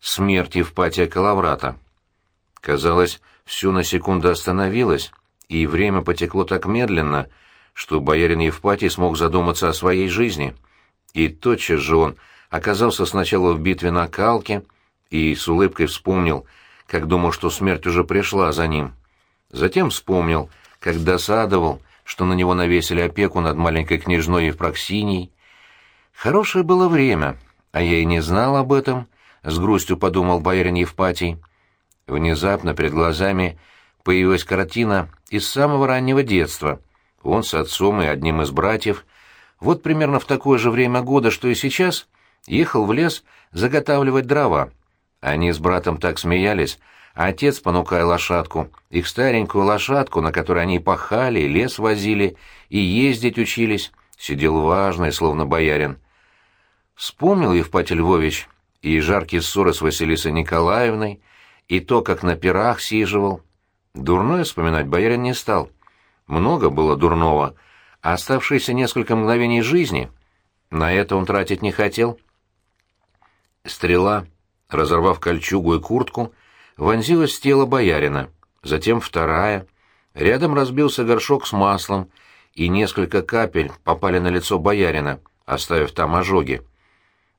смерть Евпатия Калаврата. Казалось, все на секунду остановилось, и время потекло так медленно, что боярин Евпатий смог задуматься о своей жизни. И тотчас же он оказался сначала в битве на Калке и с улыбкой вспомнил, как думал, что смерть уже пришла за ним. Затем вспомнил, как досадовал, что на него навесили опеку над маленькой княжной Евпроксиней. Хорошее было время, а я и не знал об этом, — с грустью подумал боярин Евпатий. Внезапно перед глазами появилась картина из самого раннего детства. Он с отцом и одним из братьев, вот примерно в такое же время года, что и сейчас, ехал в лес заготавливать дрова. Они с братом так смеялись, а отец, понукая лошадку, их старенькую лошадку, на которой они пахали, лес возили и ездить учились, сидел важный, словно боярин. Вспомнил Евпатий Львович и жаркие ссоры с Василисой Николаевной, и то, как на пирах сиживал. Дурное вспоминать боярин не стал. Много было дурного, а оставшиеся несколько мгновений жизни на это он тратить не хотел. Стрела, разорвав кольчугу и куртку, вонзилась в тело боярина, затем вторая. Рядом разбился горшок с маслом, и несколько капель попали на лицо боярина, оставив там ожоги.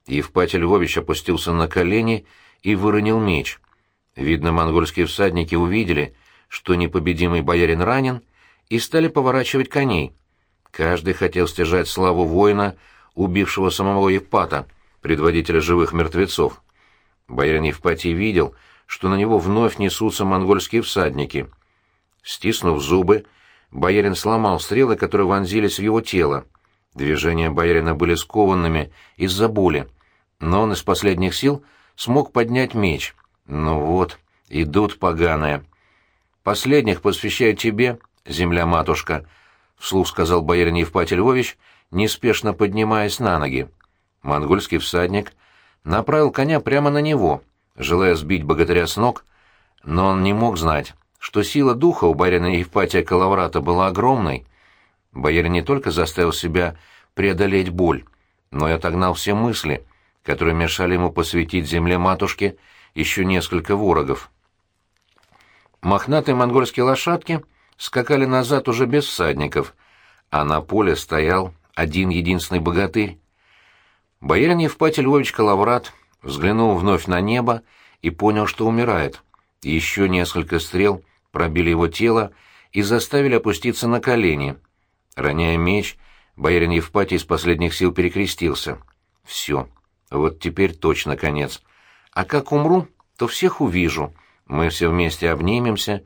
Евпатий Львович опустился на колени и выронил меч. Видно, монгольские всадники увидели, что непобедимый боярин ранен, и стали поворачивать коней. Каждый хотел стяжать славу воина, убившего самого Евпата, предводителя живых мертвецов. Боярин Евпатий видел, что на него вновь несутся монгольские всадники. Стиснув зубы, боярин сломал стрелы, которые вонзились в его тело. Движения боярина были скованными из-за боли, но он из последних сил смог поднять меч. «Ну вот, идут поганые. Последних посвящаю тебе, земля-матушка», — вслух сказал боярин Евпатий Львович, неспешно поднимаясь на ноги. Монгольский всадник направил коня прямо на него, желая сбить богатыря с ног, но он не мог знать, что сила духа у боярина Евпатия Калаврата была огромной. Боярин не только заставил себя преодолеть боль, но и отогнал все мысли, которые мешали ему посвятить земле матушки еще несколько ворогов. Мохнатые монгольские лошадки скакали назад уже без всадников, а на поле стоял один единственный богатырь. Боярин Евпатий Львович Калаврат взглянул вновь на небо и понял, что умирает. Еще несколько стрел пробили его тело и заставили опуститься на колени. Роняя меч, боярин Евпатий из последних сил перекрестился. «Все, вот теперь точно конец. А как умру, то всех увижу. Мы все вместе обнимемся,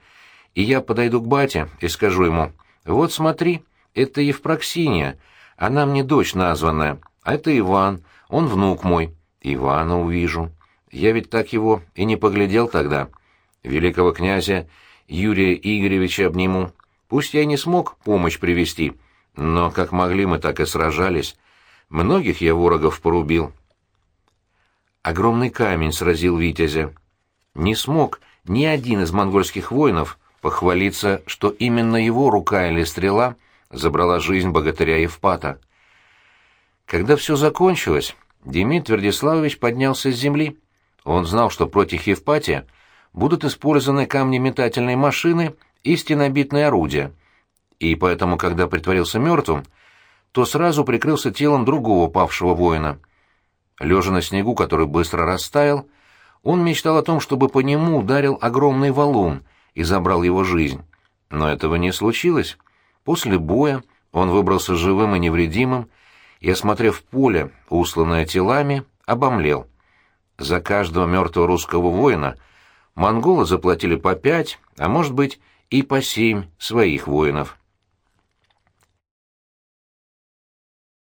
и я подойду к бате и скажу ему, «Вот смотри, это Евпроксиния, она мне дочь названная, а это Иван, он внук мой. Ивана увижу. Я ведь так его и не поглядел тогда. Великого князя Юрия Игоревича обниму. Пусть я не смог помощь привести, но как могли мы, так и сражались. Многих я ворогов порубил. Огромный камень сразил Витязя. Не смог ни один из монгольских воинов похвалиться, что именно его рука или стрела забрала жизнь богатыря Евпата. Когда все закончилось, Демид Твердиславович поднялся с земли. Он знал, что против Евпатия будут использованы камни метательной машины и стенобитные орудия, и поэтому, когда притворился мертвым, то сразу прикрылся телом другого павшего воина. Лежа на снегу, который быстро растаял, он мечтал о том, чтобы по нему ударил огромный валун и забрал его жизнь. Но этого не случилось. После боя он выбрался живым и невредимым, и, осмотрев поле, усланное телами, обомлел. За каждого мертвого русского воина монголы заплатили по пять, а может быть и по семь своих воинов.